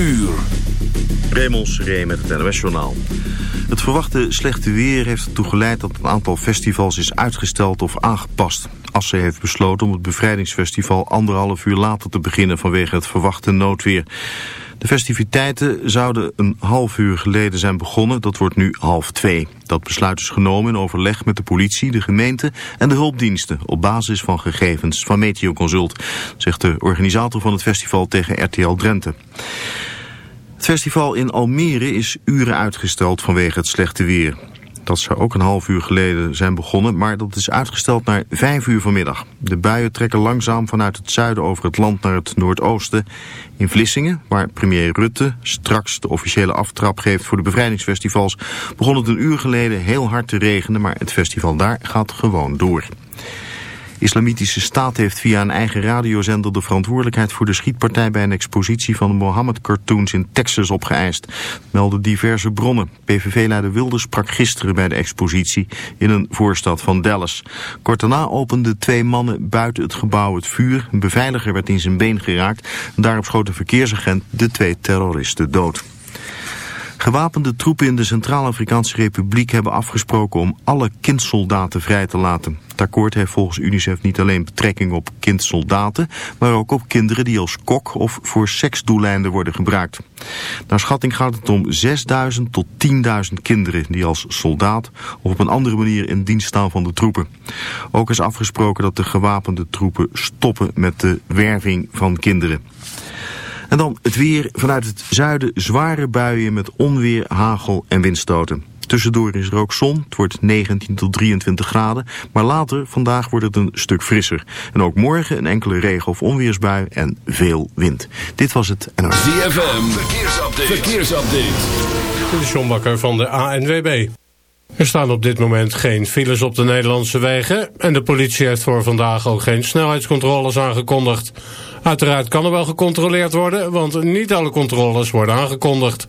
uur. Seré met het NOS-journaal. Het verwachte slechte weer heeft ertoe geleid dat een aantal festivals is uitgesteld of aangepast. Assen heeft besloten om het bevrijdingsfestival anderhalf uur later te beginnen vanwege het verwachte noodweer. De festiviteiten zouden een half uur geleden zijn begonnen, dat wordt nu half twee. Dat besluit is genomen in overleg met de politie, de gemeente en de hulpdiensten op basis van gegevens van Meteoconsult, zegt de organisator van het festival tegen RTL Drenthe. Het festival in Almere is uren uitgesteld vanwege het slechte weer. Dat zou ook een half uur geleden zijn begonnen, maar dat is uitgesteld naar vijf uur vanmiddag. De buien trekken langzaam vanuit het zuiden over het land naar het noordoosten. In Vlissingen, waar premier Rutte straks de officiële aftrap geeft voor de bevrijdingsfestivals, begon het een uur geleden heel hard te regenen, maar het festival daar gaat gewoon door. Islamitische Staat heeft via een eigen radiozender de verantwoordelijkheid voor de schietpartij bij een expositie van Mohammed-cartoons in Texas opgeëist, melden diverse bronnen. PVV-leider Wilders sprak gisteren bij de expositie in een voorstad van Dallas. Kort daarna openden twee mannen buiten het gebouw het vuur. Een beveiliger werd in zijn been geraakt. Daarop schoot een verkeersagent de twee terroristen dood. Gewapende troepen in de Centraal-Afrikaanse Republiek hebben afgesproken om alle kindsoldaten vrij te laten. Het akkoord heeft volgens UNICEF niet alleen betrekking op kindsoldaten, maar ook op kinderen die als kok of voor seksdoeleinden worden gebruikt. Naar schatting gaat het om 6.000 tot 10.000 kinderen die als soldaat of op een andere manier in dienst staan van de troepen. Ook is afgesproken dat de gewapende troepen stoppen met de werving van kinderen. En dan het weer vanuit het zuiden zware buien met onweer, hagel en windstoten. Tussendoor is er ook zon. Het wordt 19 tot 23 graden. Maar later, vandaag, wordt het een stuk frisser. En ook morgen een enkele regen- of onweersbui en veel wind. Dit was het NOS. ZFM, verkeersupdate. verkeersupdate. De Sjombakker van de ANWB. Er staan op dit moment geen files op de Nederlandse wegen... en de politie heeft voor vandaag ook geen snelheidscontroles aangekondigd. Uiteraard kan er wel gecontroleerd worden, want niet alle controles worden aangekondigd.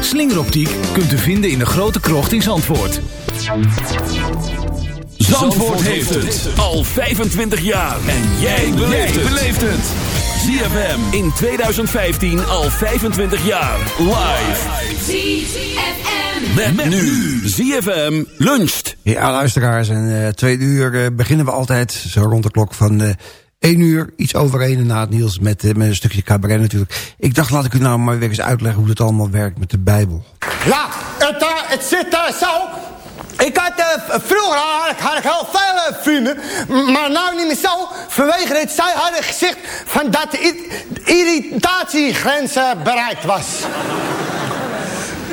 Slingeroptiek kunt u vinden in de grote krocht in Zandvoort. Zandvoort heeft het al 25 jaar. En jij beleeft het. ZFM in 2015 al 25 jaar. Live. ZFM. Met, nu. ZFM luncht. Ja, luisteraars, en uh, tweede uur uh, beginnen we altijd zo rond de klok van uh, 1 uur, iets over 1 en na het nieuws met, met een stukje cabaret natuurlijk. Ik dacht, laat ik u nou maar weer eens uitleggen hoe het allemaal werkt met de Bijbel. Ja, het, uh, het zit uh, zo. Ik had, vroeger had ik, heel veel vrienden, maar nou niet meer zo. Vanwege het zij hadden gezegd van dat de irritatiegrens bereikt was.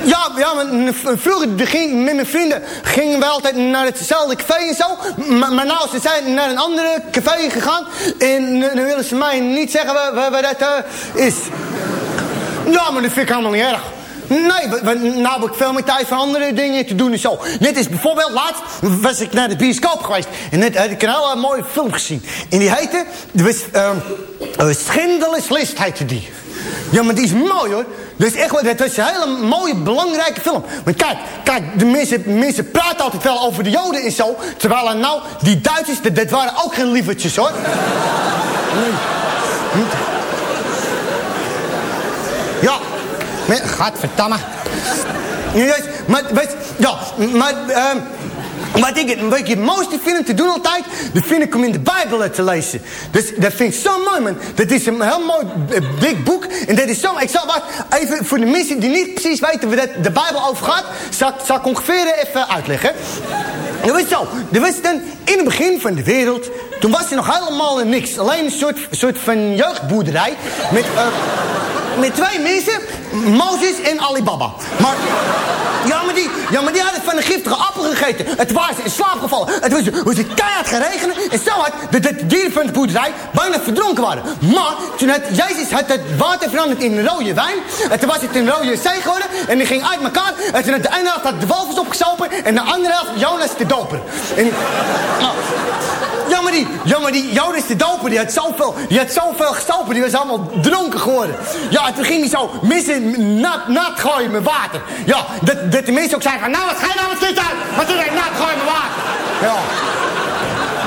Ja, ja maar vroeger ging, met mijn vrienden gingen we altijd naar hetzelfde café en zo. Maar, maar nou, ze zijn naar een andere café gegaan. En dan willen ze mij niet zeggen waar, waar, dat uh, is. Ja, maar dat vind ik helemaal niet erg. Nee, nou heb ik veel meer tijd voor andere dingen te doen en zo. Net is bijvoorbeeld, laatst was ik naar de bioscoop geweest. En net had ik een hele mooie film gezien. En die heette, was, um, List heette die. Ja, maar die is mooi hoor. Dus echt, het was een hele mooie, belangrijke film. Maar kijk, kijk de mensen, mensen praten altijd wel over de Joden en zo. Terwijl er nou, die Duitsers, dat, dat waren ook geen lievertjes hoor. Nee. Ja. Ja, juist, maar, weet, ja, maar, ehm, wat ik, het- wat ik het mooiste vind te doen altijd, dat vind ik om in de Bijbel te lezen. Dus dat vind ik zo mooi, man. Dat is een heel mooi eh, dik boek. En dat is zo, ik zal wat, even voor de mensen die niet precies weten waar dat de Bijbel over gaat, zal, zal ik ongeveer even uitleggen. Dat was zo, er was dan in het begin van de wereld, toen was er nog helemaal niks. Alleen een soort, soort van jeugdboerderij met... eh, met twee mensen, Mozes en Alibaba. Maar, ja, maar, die, ja, maar die van een giftige appel gegeten. Het was in slaap gevallen. Het was, was het keihard gaan regenen. En zo hard dat de dieren van de boerderij bijna verdronken waren. Maar toen had Jezus had het water veranderd in rode wijn. En toen was het een rode zee geworden. En die ging uit elkaar. En toen had de ene helft had de walvis opgesopen. En de andere helft Jonas de doper. En, nou, ja, maar die, ja, maar die Jonas de doper, die had zoveel, die had zoveel gestopen. Die was allemaal dronken geworden. Ja, en toen ging hij zo missen nat, nat gooien met water. Ja, dat, dat de mensen ook zeiden van, nou, wat ga je nou met dit uit? Wat doe je nat gooien met water? Ja.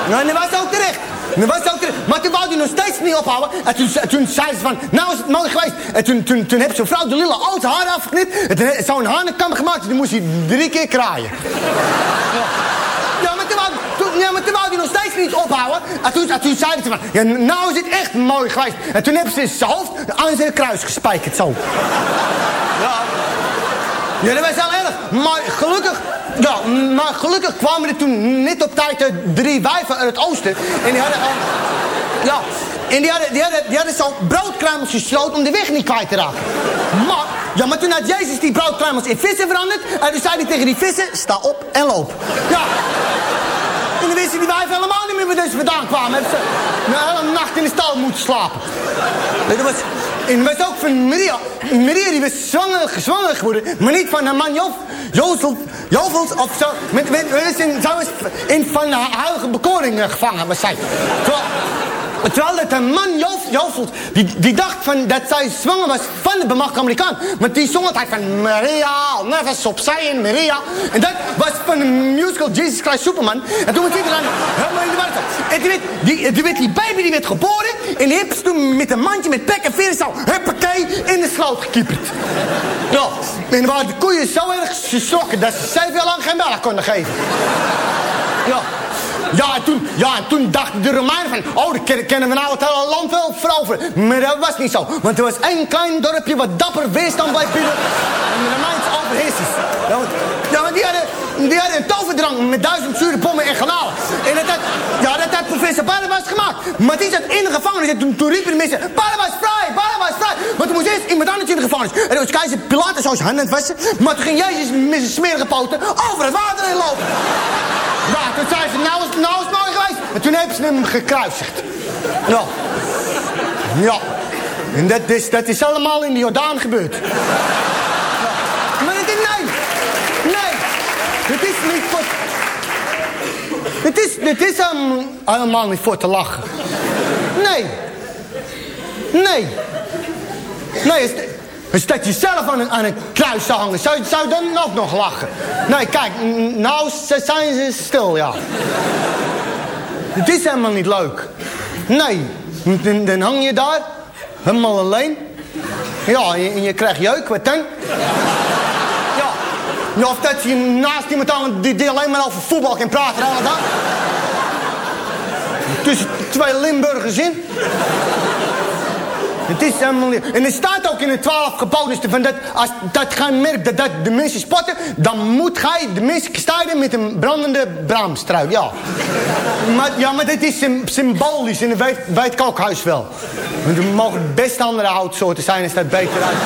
Nou, en dat was ook terecht. Dat was ook terecht. Maar toen wou hij nog steeds niet ophouden. En toen, toen zei ze van, nou is het mooi geweest. En toen, toen, toen heeft zo'n vrouw de lille oud haar afgeknipt. En zo'n hanenkam gemaakt. En toen moest hij drie keer kraaien. Ja, maar toen wou, toen, ja, maar toen wou nog steeds niet ophouden. En toen, en toen zeiden ze van, ja, nou is het echt mooi geweest. En toen hebben ze zijn hoofd aan zijn kruis gespijkerd, zo. Ja. Ja, dat was wel erg. Maar gelukkig, ja, maar gelukkig kwamen er toen net op tijd eh, drie wijven uit het oosten. En die hadden, ja, en die hadden, die hadden, die hadden zo broodkruimels gesloten om de weg niet kwijt te raken. Maar, ja, maar toen had Jezus die broodkruimels in vissen veranderd. En toen zei hij tegen die vissen, sta op en loop. Ja. En dan wisten die wijven helemaal niet meer waar deze vandaan kwamen. Hebben ze een hele nacht in de stal moeten slapen. Nee, dat was, en dat was ook van Maria. Maria die was zwanger, zwanger geworden. Maar niet van haar man Jof, Jozef, Jovels of zo. Met, met, met, zij was in van de heilige bekoring eh, gevangen. Was zij. Terwijl, terwijl dat een man Jovels, die, die dacht van dat zij zwanger was van de bemachte Amerikaan. Maar die zong altijd van Maria, never stop saying Maria. En dat was van de musical Jesus Christ Superman. En toen was iedereen helemaal in de war. En toen werd die, die baby die werd geboren. En die ze toen met een mandje met pek en veren zo, huppakee, in de sloot gekieperd. Ja, en dan waren de koeien zo erg geschrokken dat ze zeven jaar lang geen melk konden geven. Ja. Ja en, toen, ja, en toen dachten de Romeinen van... oh, dan kennen- we nou het hele land wel veroveren. Maar dat was niet zo. Want er was één klein dorpje wat dapper weerstand bleef bieden... en de Romeinse overheersers. Ja, want, ja, want die hadden, die hadden een toverdrang met duizend zure bommen en garnalen. En dat had, ja, dat had professor Barnabas gemaakt. Maar die zat in de gevangenis en toen, toen riepen de mensen... Barnabas vrij, Barnabas vrij. Maar toen moest eerst iemand anders in de gevangenis. En dat was keizer Pilatus zo zijn handen wassen. Maar toen ging Jezus met zijn smerige poten over het water heen lopen. Ja, toen zei ze, nou is, nou het mooi geweest. En toen hebben ze hem gekruisigd. Ja. Ja. En dat is, dat is allemaal in de Jordaan gebeurd. Maar is, nee. Nee. Het is niet voor... Het is, het is helemaal niet voor te lachen. Nee. Nee. Nee, is, is dat je zelf aan een, aan een kruis zou hangen. Zou, zou dan ook nog lachen? Nee, kijk, nou zijn ze stil, ja. Het is helemaal niet leuk. Nee, dan, dan hang je daar, helemaal alleen. Ja, en je, krijgt jeuk, wat dan? Ja. of dat je naast iemand die, die alleen maar over voetbal kan praten. Tussen twee Limburgers in. Het is helemaal niet... En er staat ook in de twaalf geboden van dat als dat gij merkt dat, dat de mensen spotten, dan moet gij de mensen strijden met een brandende braamstruik. Ja. Maar, ja, maar dat is sym- symbolisch en dat weet, wel. Want er mogen best andere houtsoorten zijn als dat beter uit.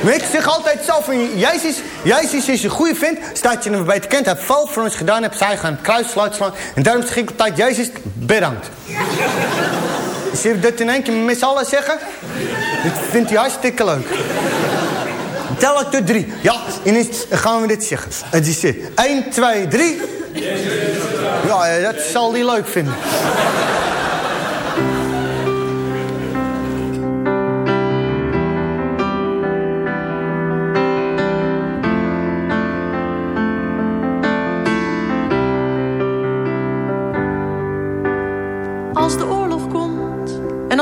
Maar ik zeg altijd van, Jezus, Jezus is een goede vent. Staat je hem beter kent, hij heeft veel voor ons gedaan, heeft zij gaan kruis slaan. En daarom zeg ik altijd, Jezus, bedankt. Zie je dat in één keer met z'n allen zeggen? Dat vindt hij hartstikke leuk. Tel ik tot drie. Ja, en dan gaan we dit zeggen. Het is dit. 1, 2, 3. Ja, eh, dat zal hij leuk vinden.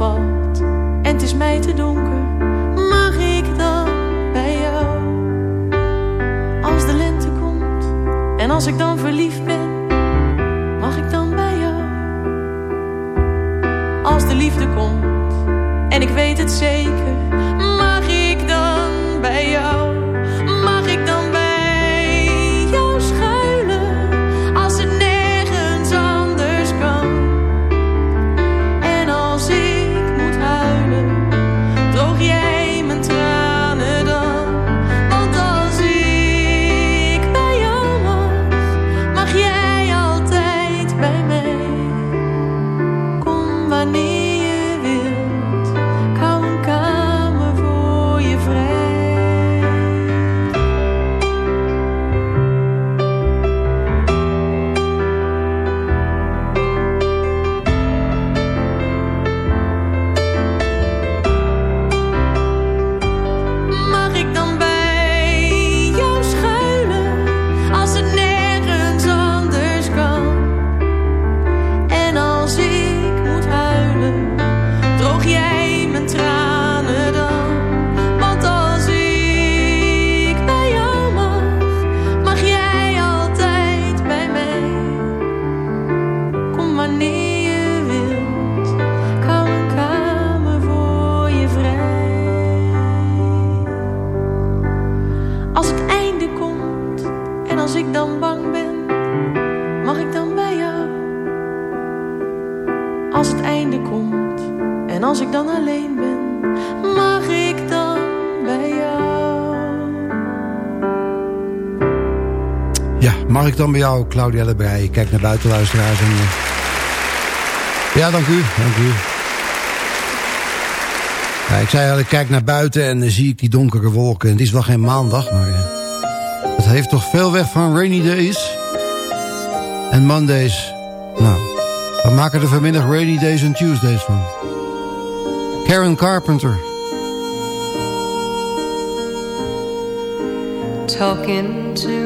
En het is mij te donker, mag ik dan bij jou? Als de lente komt en als ik dan verliefd ben, mag ik dan bij jou? Als de liefde komt en ik weet het zeker, mag ik dan bij jou, Claudia Lebrij? Kijk naar buiten, luisteraars. En, eh, Ja, dank u, dank u. Ja, ik zei al, ik kijk naar buiten en dan zie ik die donkere wolken. Het is wel geen maandag, maar eh, het heeft toch veel weg van rainy days en Mondays. Nou, we maken er vanmiddag rainy days en Tuesdays van. Karen Carpenter. Talking to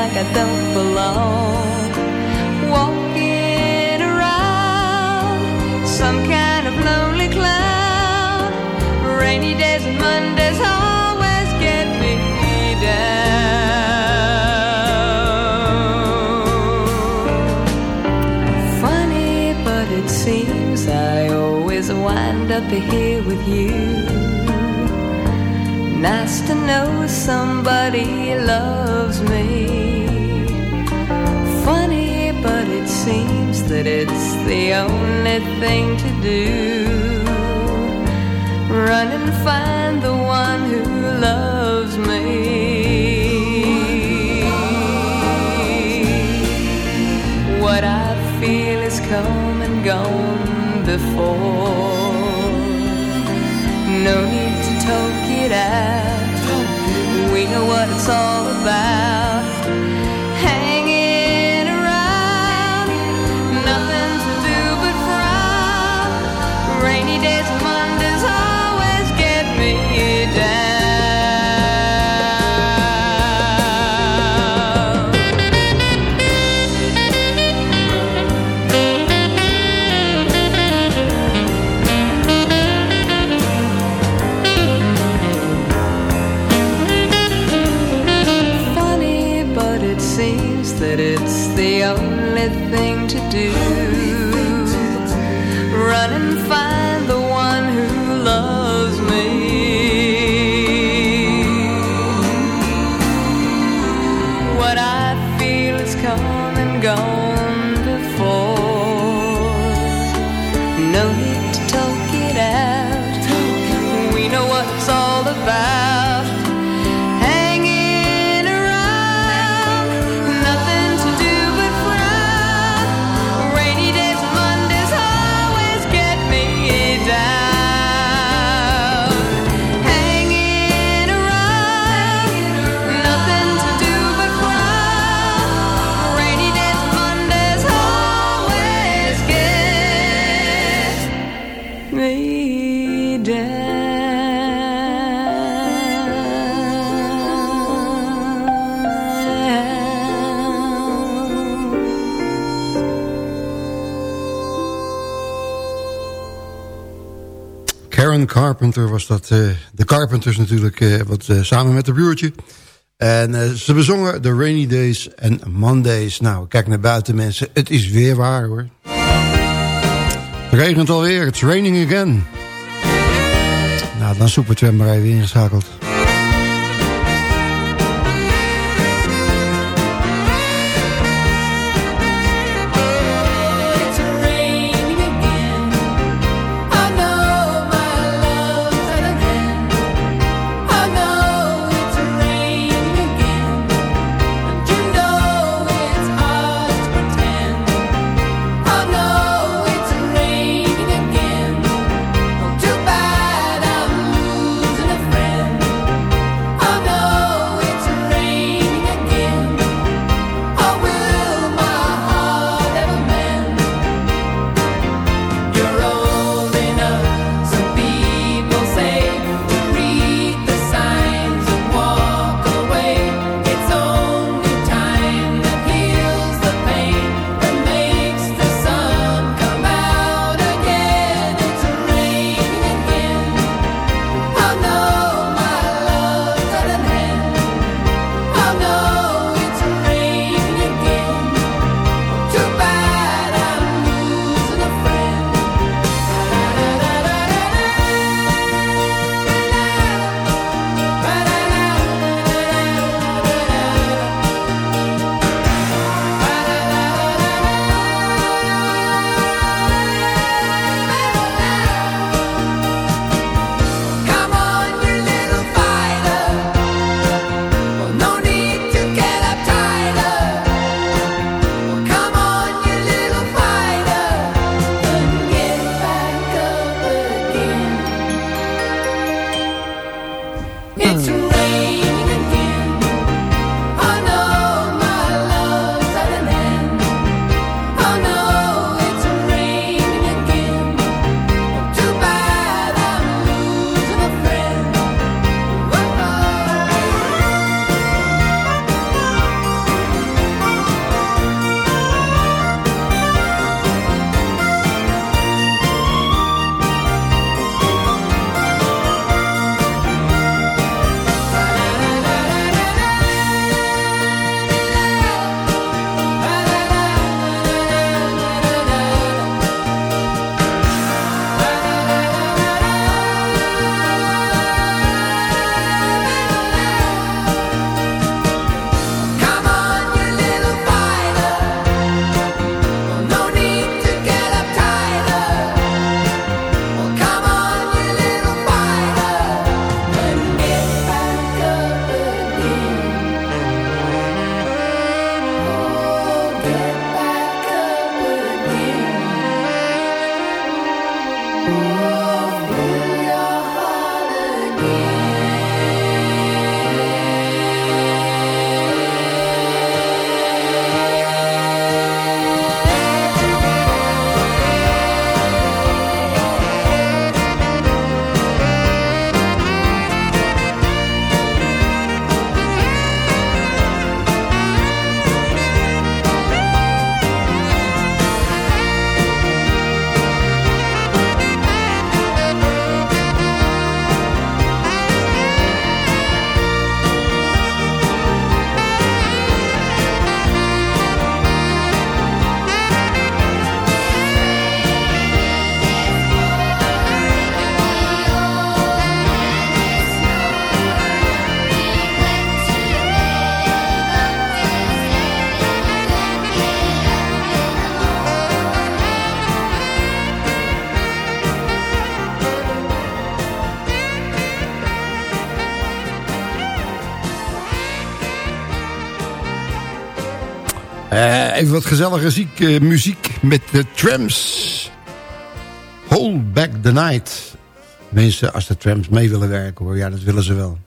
Like I don't belong. Walking around some kind of lonely cloud. Rainy days and Mondays always get me down. Funny, but it seems I always wind up here with you. Nice to know somebody loves me. seems that it's the only thing to do. Run and find the one who loves me. What I feel is come and gone before. No need to talk it out. We know what it's all about. Karen Carpenter was dat. Eh, de Carpenters natuurlijk, eh, wat, eh, samen met de buurtje. En ze bezongen The Rainy Days en Mondays. Nou, kijk naar buiten mensen. Het is weer waar hoor. Het regent alweer. It's raining again. Nou, dan is Supertram maar even ingeschakeld. even wat gezellige ziek, eh, muziek met de trams. Hold back the night. Mensen, als de trams mee willen werken hoor, ja dat willen ze wel.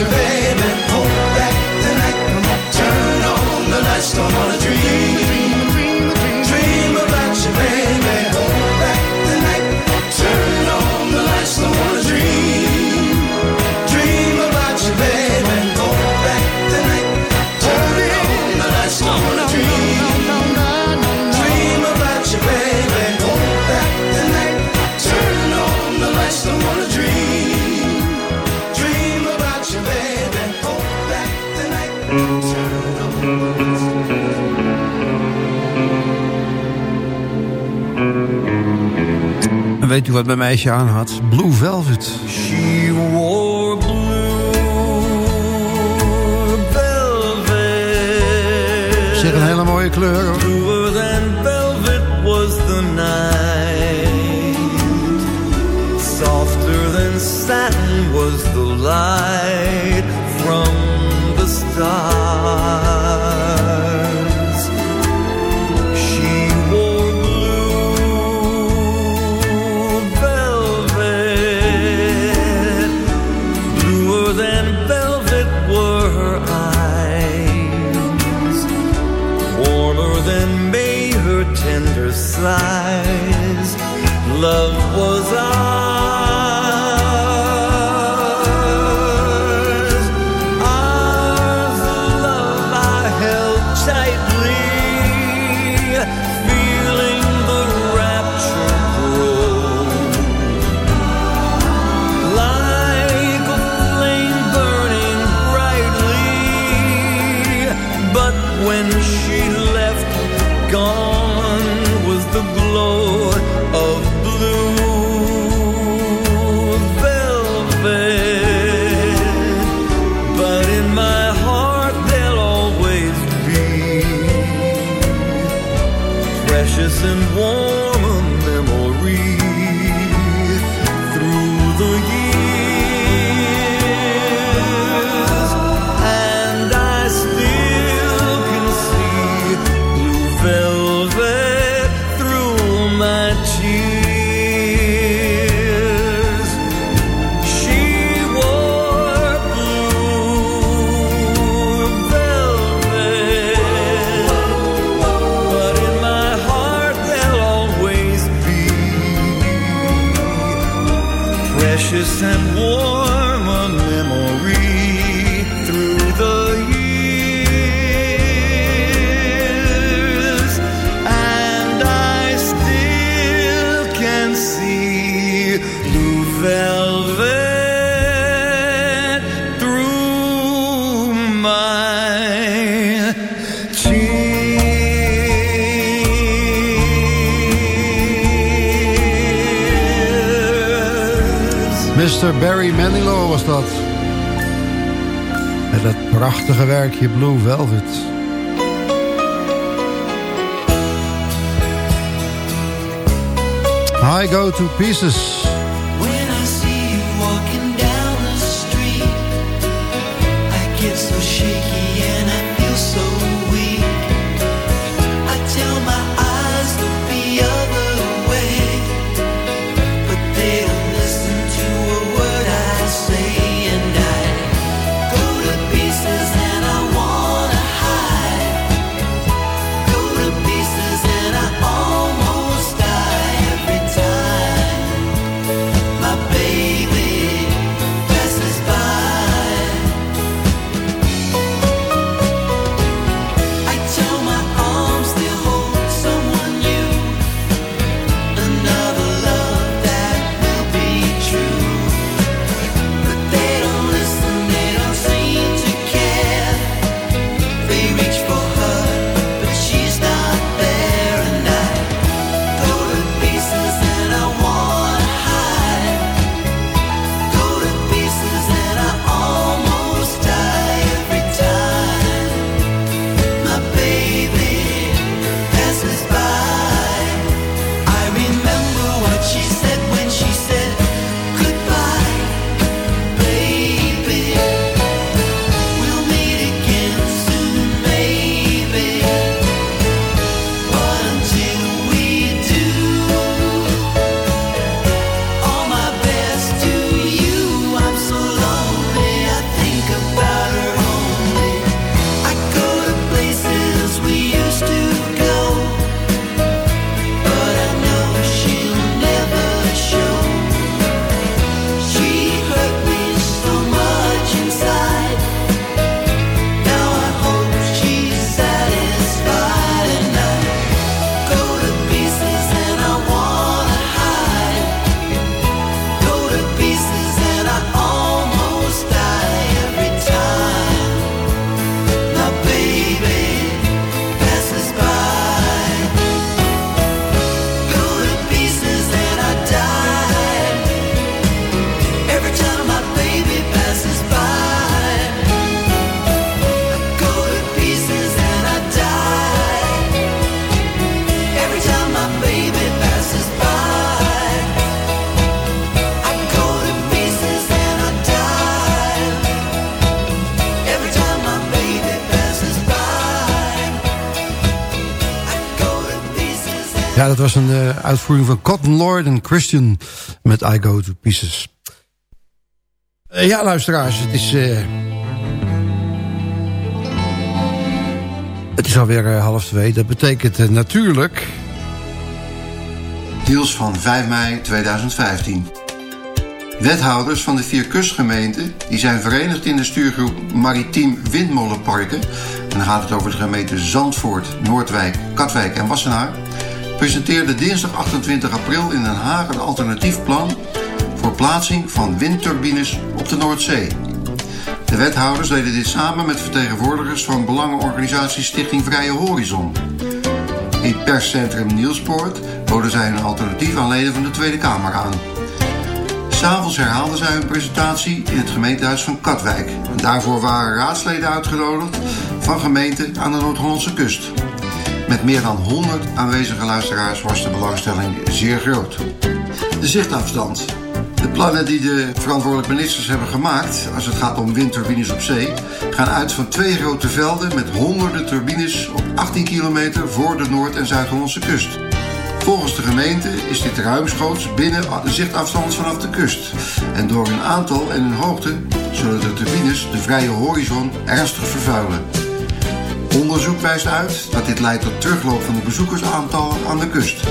your weet u wat mijn meisje aan had? Blue Velvet. She wore blue velvet. Zeg een hele mooie kleur. Bluer than velvet was the night. Softer than satin was the light from the stars. werkje Blue Velvet. I go to pieces. Ja, dat was een eh, uitvoering van Cotton Lord en Christian met I Go To Pieces. Eh, ja, luisteraars, het is... Eh, het is alweer half twee. Dat betekent natuurlijk... Deels van 5 mei 2015. Wethouders van de vier kustgemeenten die zijn verenigd in de stuurgroep Maritiem Windmolenparken. En dan gaat het over de gemeenten Zandvoort, Noordwijk, Katwijk en Wassenaar presenteerde dinsdag 28 april in Den Haag een alternatief plan voor plaatsing van windturbines op de Noordzee. De wethouders deden dit samen met vertegenwoordigers van belangenorganisatie Stichting Vrije Horizon. In perscentrum Nielspoort boden zij een alternatief aan leden van de Tweede Kamer aan. S'avonds herhaalden zij hun presentatie in het gemeentehuis van Katwijk. Daarvoor waren raadsleden uitgenodigd van gemeenten aan de Noord-Hollandse kust. Met meer dan 100 aanwezige luisteraars was de belangstelling zeer groot. De zichtafstand. De plannen die de verantwoordelijke ministers hebben gemaakt, als het gaat om windturbines op zee, gaan uit van twee grote velden met honderden turbines op 18 kilometer voor de Noord- en Zuid-Hollandse kust. Volgens de gemeente is dit ruimschoots binnen de zichtafstand vanaf de kust. En door hun aantal en hun hoogte zullen de turbines de vrije horizon ernstig vervuilen. Onderzoek wijst uit dat dit leidt tot terugloop van de bezoekersaantallen aan de kust.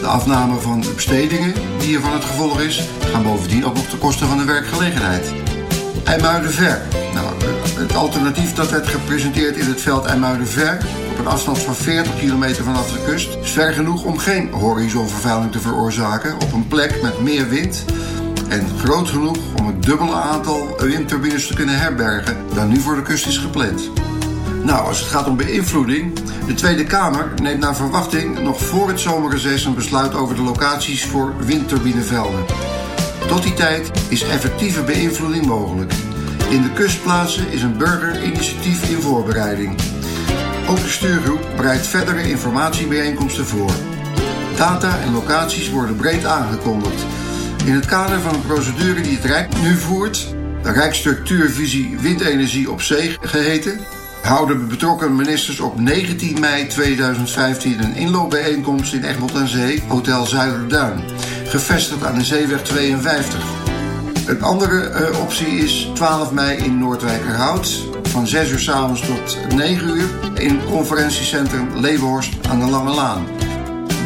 De afname van de bestedingen die hiervan het gevolg is, gaan bovendien ook op de kosten van de werkgelegenheid. IJmuidenver. Nou, het alternatief dat werd gepresenteerd in het veld IJmuidenver op een afstand van 40 kilometer vanaf de kust is ver genoeg om geen horizonvervuiling te veroorzaken op een plek met meer wind en groot genoeg om het dubbele aantal windturbines te kunnen herbergen dan nu voor de kust is gepland. Nou, als het gaat om beïnvloeding, de Tweede Kamer neemt naar verwachting nog voor het zomerreces een besluit over de locaties voor windturbinevelden. Tot die tijd is effectieve beïnvloeding mogelijk. In de kustplaatsen is een burgerinitiatief in voorbereiding. Ook de stuurgroep bereidt verdere informatiebijeenkomsten voor. Data en locaties worden breed aangekondigd. In het kader van een procedure die het Rijk nu voert, de Rijksstructuurvisie Windenergie op Zee geheten, houden de betrokken ministers op 19 mei 2015 een inloopbijeenkomst in Egmond aan Zee, Hotel Zuiderduin, gevestigd aan de Zeeweg 52. Een andere eh, optie is 12 mei in Noordwijkerhout, van 6 uur s avonds tot 9 uur, in conferentiecentrum Leeuwenhorst aan de Lange Laan.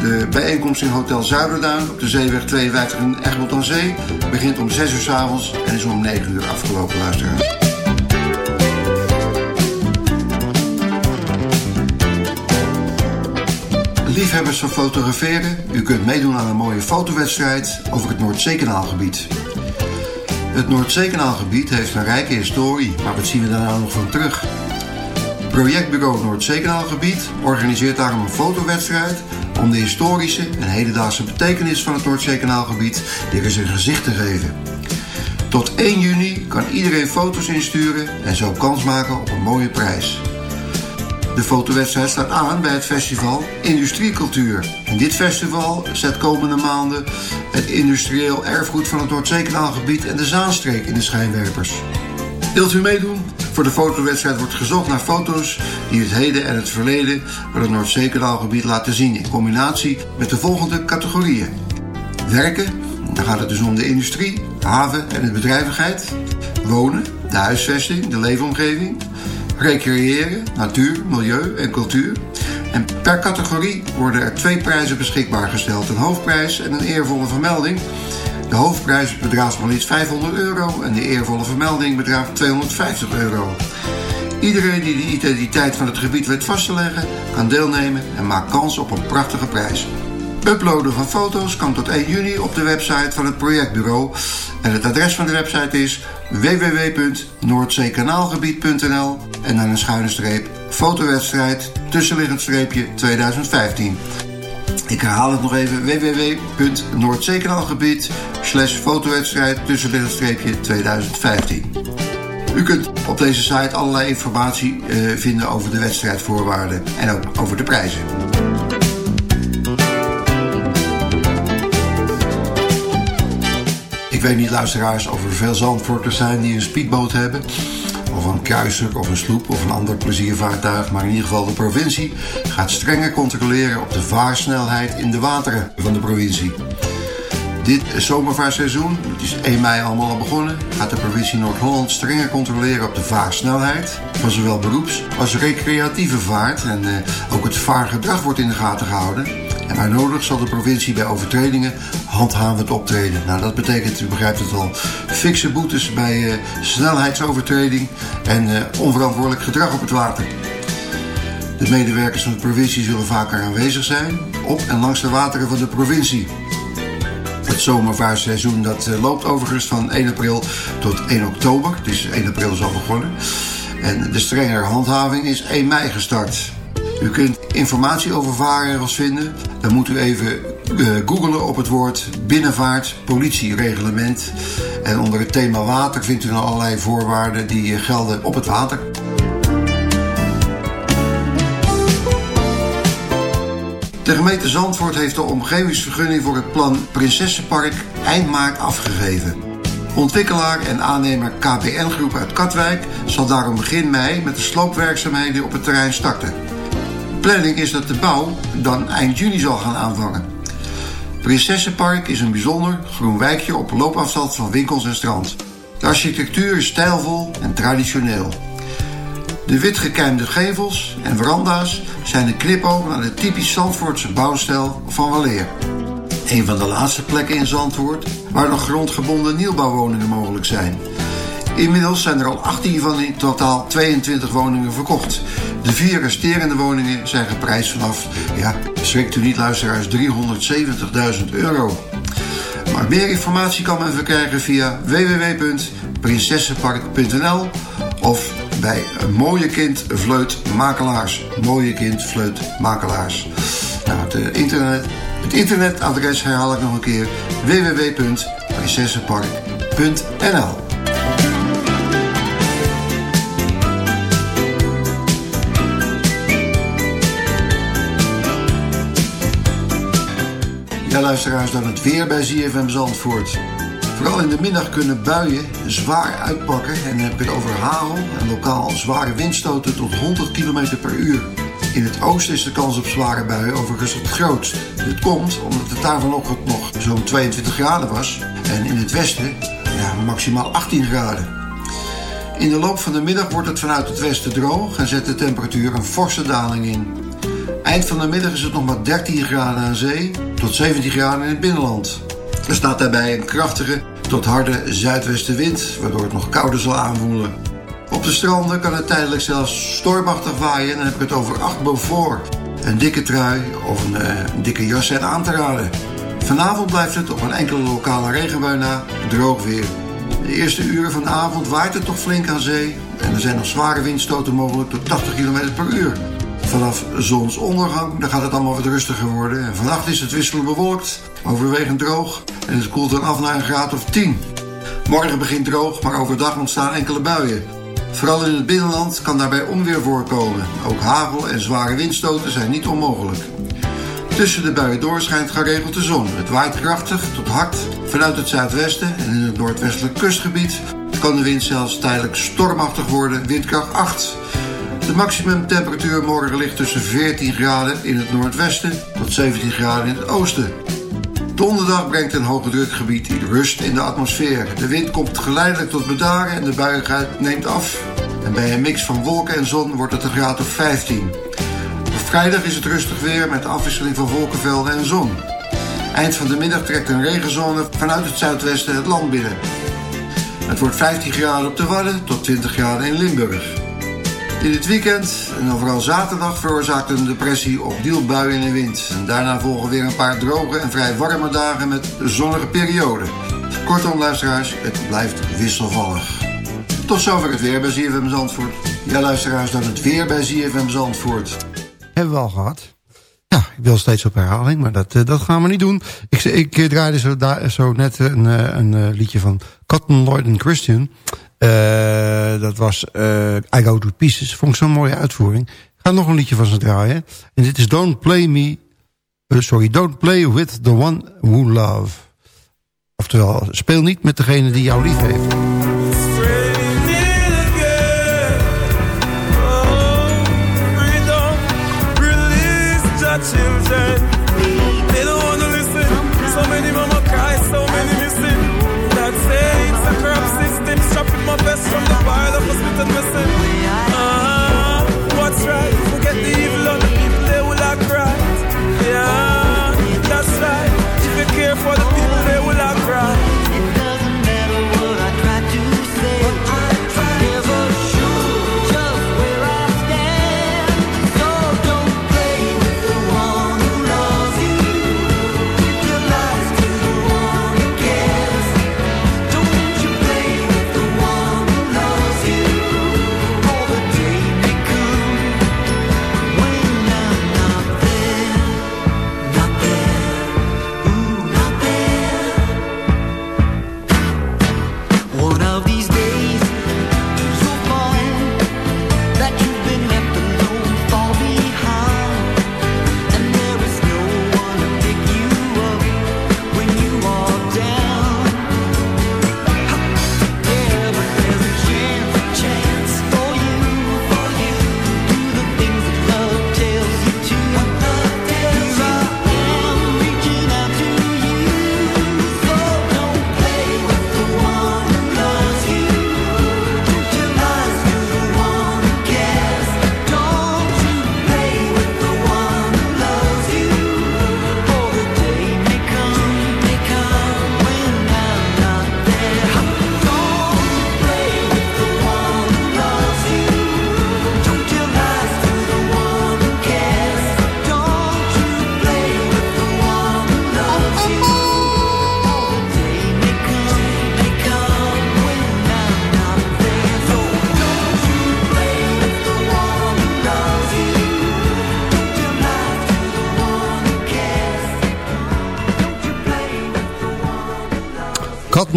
De bijeenkomst in Hotel Zuiderduin op de Zeeweg 52 in Egmond aan Zee begint om 6 uur s avonds en is om 9 uur afgelopen, luisteraars. Liefhebbers van fotograferen, u kunt meedoen aan een mooie fotowedstrijd over het Noordzeekanaalgebied. Het Noordzeekanaalgebied heeft een rijke historie, maar wat zien we daar nou nog van terug? Projectbureau Noordzeekanaalgebied organiseert daarom een fotowedstrijd om de historische en hedendaagse betekenis van het Noordzeekanaalgebied weer eens een gezicht te geven. Tot 1 juni kan iedereen foto's insturen en zo kans maken op een mooie prijs. De fotowedstrijd staat aan bij het festival Industriecultuur. En dit festival zet komende maanden het industrieel erfgoed van het Noordzeekanaalgebied en de Zaanstreek in de schijnwerpers. Wilt u meedoen? Voor de fotowedstrijd wordt gezocht naar foto's die het heden en het verleden van het Noordzeekanaalgebied laten zien in combinatie met de volgende categorieën. Werken, dan gaat het dus om de industrie, haven en de bedrijvigheid. Wonen, de huisvesting, de leefomgeving recreëren, natuur, milieu en cultuur. En per categorie worden er twee prijzen beschikbaar gesteld: een hoofdprijs en een eervolle vermelding. De hoofdprijs bedraagt maar liefst 500 euro en de eervolle vermelding bedraagt 250 euro. Iedereen die de identiteit van het gebied weet vast te leggen, kan deelnemen en maakt kans op een prachtige prijs. Uploaden van foto's kan tot 1 juni op de website van het projectbureau. En het adres van de website is www.noordzeekanaalgebied.nl en dan een schuine streep fotowedstrijd tussenliggend streepje 2015. Ik herhaal het nog even www.noordzeekanaalgebied slash fotowedstrijd tussenliggend streepje 2015. U kunt op deze site allerlei informatie eh, vinden over de wedstrijdvoorwaarden en ook over de prijzen. Ik weet niet, luisteraars, of er veel Zandvoorters zijn die een speedboot hebben. Of een kruiser, of een sloep, of een ander pleziervaartuig. Maar in ieder geval, de provincie gaat strenger controleren op de vaarsnelheid in de wateren van de provincie. Dit zomervaarseizoen, het is 1 mei allemaal al begonnen, gaat de provincie Noord-Holland strenger controleren op de vaarsnelheid van zowel beroeps- als recreatieve vaart. En eh, ook het vaargedrag wordt in de gaten gehouden. En waar nodig zal de provincie bij overtredingen handhavend optreden. Nou, dat betekent, u begrijpt het al, fikse boetes bij eh, snelheidsovertreding en eh, onverantwoordelijk gedrag op het water. De medewerkers van de provincie zullen vaker aanwezig zijn op en langs de wateren van de provincie. Het zomervaarseizoen dat eh, loopt overigens van 1 april tot 1 oktober. Dus 1 april is al begonnen. En de strengere handhaving is 1 mei gestart. U kunt informatie over vaarregels vinden. Dan moet u even uh, googlen op het woord binnenvaart politiereglement. En onder het thema water vindt u dan allerlei voorwaarden die uh, gelden op het water. De gemeente Zandvoort heeft de omgevingsvergunning voor het plan Prinsessenpark eind maart afgegeven. Ontwikkelaar en aannemer KPN Groep uit Katwijk zal daarom begin mei met de sloopwerkzaamheden op het terrein starten. Planning is dat de bouw dan eind juni zal gaan aanvangen. Prinsessenpark is een bijzonder groen wijkje op loopafstand van winkels en strand. De architectuur is stijlvol en traditioneel. De witgekijmde gevels en veranda's zijn een knipoog naar de typisch Zandvoortse bouwstijl van Waleer. Een van de laatste plekken in Zandvoort waar nog grondgebonden nieuwbouwwoningen mogelijk zijn. Inmiddels zijn er al 18 van in totaal 22 woningen verkocht. De vier resterende woningen zijn geprijsd vanaf, ja, schrikt u niet luisteraars, 370.000 euro. Maar meer informatie kan men verkrijgen via www.prinsessenpark.nl of bij Mooie Kind Vleut Makelaars. Mooie Kind Vleut Makelaars. Nou, het, eh, internet, het internetadres herhaal ik nog een keer. www.prinsessenpark.nl luisteraars, dan het weer bij ZFM Zandvoort. Vooral in de middag kunnen buien zwaar uitpakken. En heb ik het over hagel en lokaal zware windstoten tot 100 km per uur. In het oosten is de kans op zware buien overigens het grootst. Dit komt omdat het daar vanochtend nog zo'n 22 graden was. En in het westen ja, maximaal 18 graden. In de loop van de middag wordt het vanuit het westen droog en zet de temperatuur een forse daling in. Eind van de middag is het nog maar 13 graden aan zee tot 17 graden in het binnenland. Er staat daarbij een krachtige tot harde zuidwestenwind, waardoor het nog kouder zal aanvoelen. Op de stranden kan het tijdelijk zelfs stormachtig waaien en heb ik het over 8 Beaufort. Een dikke trui of een, eh, een dikke jas zijn aan te raden. Vanavond blijft het op een enkele lokale regenbui na droog weer. De eerste uren van de avond waait het toch flink aan zee en er zijn nog zware windstoten mogelijk tot 80 km per uur. Vanaf zonsondergang gaat het allemaal wat rustiger worden. En vannacht is het wisselend bewolkt, overwegend droog en het koelt dan af naar een graad of 10. Morgen begint droog, maar overdag ontstaan enkele buien. Vooral in het binnenland kan daarbij onweer voorkomen. Ook hagel en zware windstoten zijn niet onmogelijk. Tussen de buien door schijnt geregeld de zon. Het waait krachtig tot hard vanuit het zuidwesten en in het noordwestelijk kustgebied kan de wind zelfs tijdelijk stormachtig worden, windkracht 8. De maximumtemperatuur morgen ligt tussen 14 graden in het noordwesten tot 17 graden in het oosten. Donderdag brengt een hoge drukgebied rust in de atmosfeer. De wind komt geleidelijk tot bedaren en de buiigheid neemt af. En bij een mix van wolken en zon wordt het een graad of 15. Op vrijdag is het rustig weer met afwisseling van wolkenvelden en zon. Eind van de middag trekt een regenzone vanuit het zuidwesten het land binnen. Het wordt 15 graden op de Wadden tot 20 graden in Limburg. In het weekend en vooral zaterdag veroorzaakt een depressie opnieuw buien en wind. En daarna volgen weer een paar droge en vrij warme dagen met zonnige perioden. Kortom, luisteraars, het blijft wisselvallig. Tot zover het weer bij ZFM Zandvoort. Ja, luisteraars, dan het weer bij ZFM Zandvoort. Hebben we al gehad. Ja, ik wil steeds op herhaling, maar dat, eh, dat gaan we niet doen. Ik, ik eh, draaide zo, zo net een, eh, een liedje van Cotton Lloyd and Christian. Eh, dat was eh, I Go To Pieces. Vond ik zo'n mooie uitvoering. Ik ga nog een liedje van ze draaien. En dit is Don't Play Me... eh, sorry, Don't Play With The One Who Love. Oftewel, speel niet met degene die jou lief heeft. My best from the pile of hospital missing.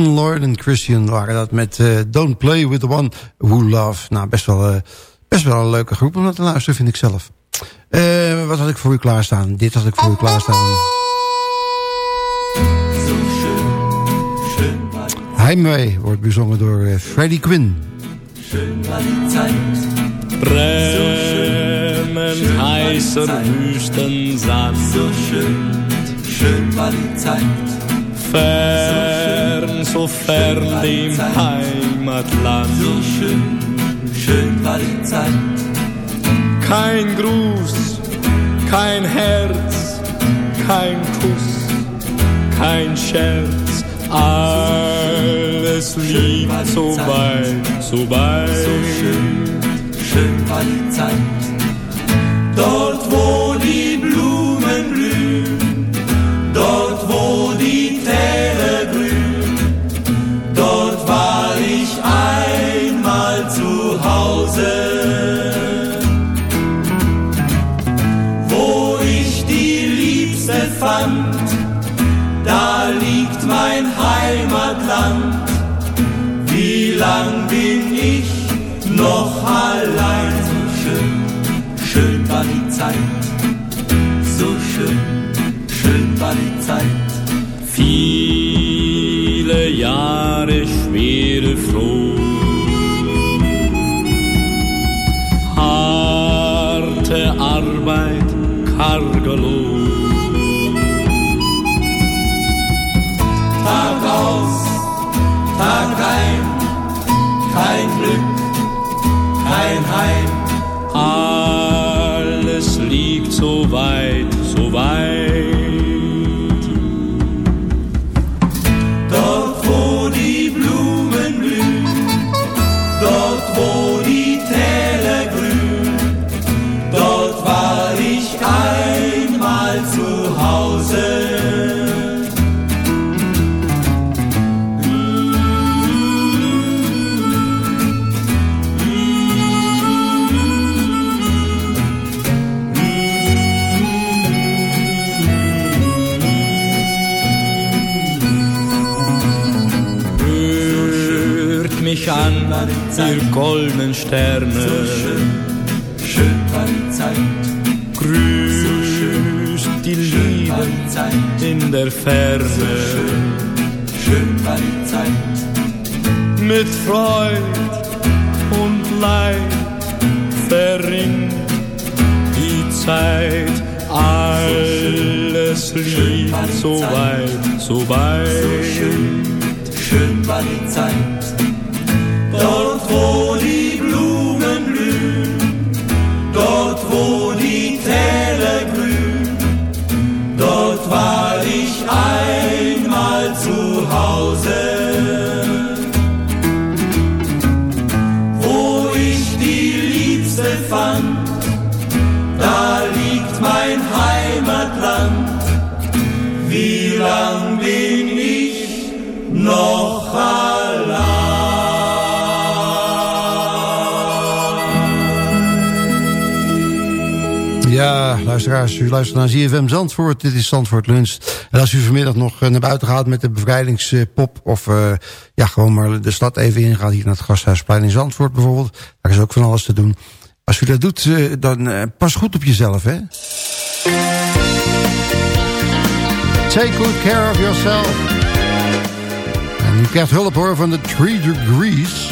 Cotton Lloyd en Christian waren dat met eh, Don't Play With The One Who Love. Nou, best wel, eh, best wel een leuke groep om naar te luisteren, vind ik zelf. Eh, wat had ik voor u klaarstaan? Dit had ik voor u klaarstaan. Heimwee wordt bezongen door eh, Freddie Quinn. Brennend heißer Wüstensand. So schön, schön war die Zeit. Fern, so fern dem Heimatland. So schön, schön war die Zeit. Kein Gruß, kein Herz, kein Kuss, kein Scherz. Alles liegt so weit, so weit. So schön, schön war die Zeit. Dort, wo mich an, ihr goldenen Sterne. schön war die Zeit. Grüßt die Liebe in der Ferne. schön war die Zeit. Mit Freud und Leid verringt die Zeit. Alles liegt so weit, so weit. schön war die Zeit. Wo die u luistert naar ZFM Zandvoort. Dit is Zandvoort Lunch. En als u vanmiddag nog eh, naar buiten gaat met de bevrijdingspop... of eh, ja, gewoon maar de stad even ingaat... hier naar het Gasthuisplein in Zandvoort bijvoorbeeld... daar is ook van alles te doen. Als u dat doet, eh, dan pas goed op jezelf, hè? Take good care of yourself. En u krijgt hulp hoor van de 3 Degrees.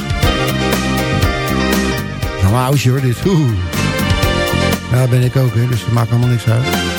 Zo'n oudje hoor, dit. Oeh. Ja, ben ik ook, hè, dus dat maakt allemaal niks uit.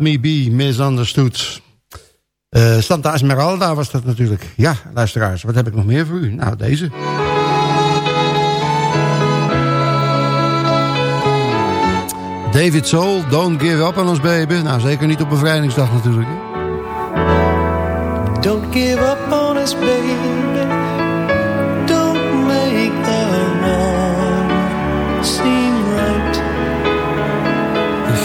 Me Be Misunderstood. Eh Santa Esmeralda was dat natuurlijk. Ja, luisteraars, wat heb ik nog meer voor u? Nou, deze. David Soul, Don't Give Up on Us Baby. Nou, zeker niet op bevrijdingsdag natuurlijk. Don't give up on us, baby.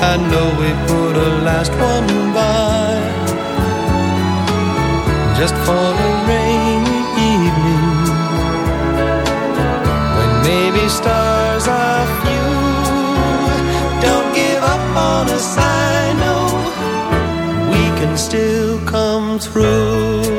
I know we put a last one by just for a rainy evening when maybe stars are few. Don't give up on us, I know we can still come through.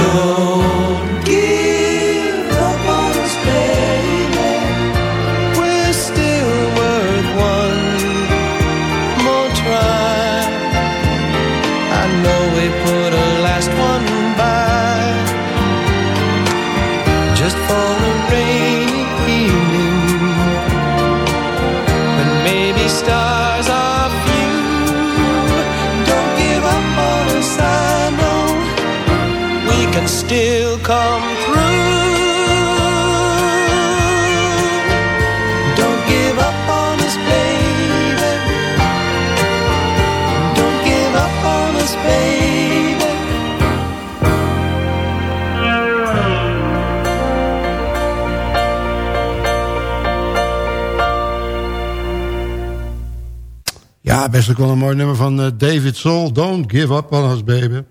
Don't wel een mooi nummer van eh, David Soul. Don't give up on us, baby.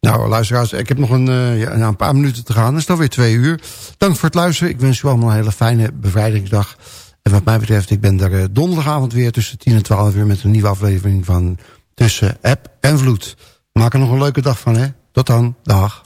Nou, luisteraars, ik heb nog een, eh, ja, nou, een paar minuten te gaan. Het is dan weer twee uur. Dank voor het luisteren. Ik wens u allemaal een hele fijne bevrijdingsdag. En wat mij betreft, ik ben er eh, donderdagavond weer tussen 10 en 12 uur... met een nieuwe aflevering van Tussen App en Vloed. Maak er nog een leuke dag van, hè. Tot dan. Dag.